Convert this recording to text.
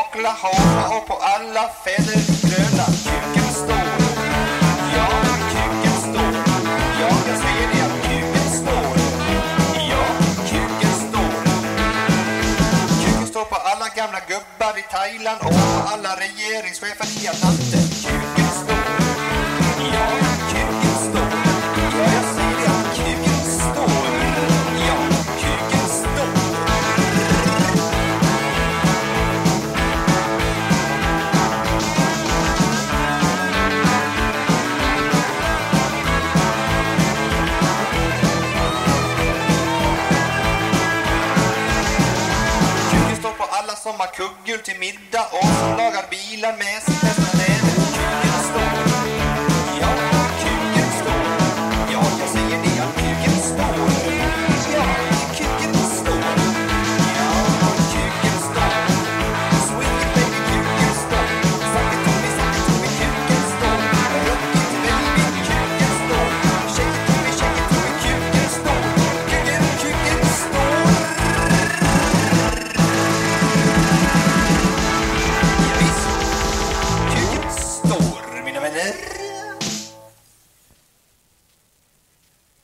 Oklahoma och på alla fäder gröna. Kuken står. Ja, kuken står. Ja, jag säger det att kuken står. Ja, kuken står. Kuken står på alla gamla gubbar i Thailand och på alla regeringschefer i Atlanten. Som har kugghjul till middag och som lagar bilar med sin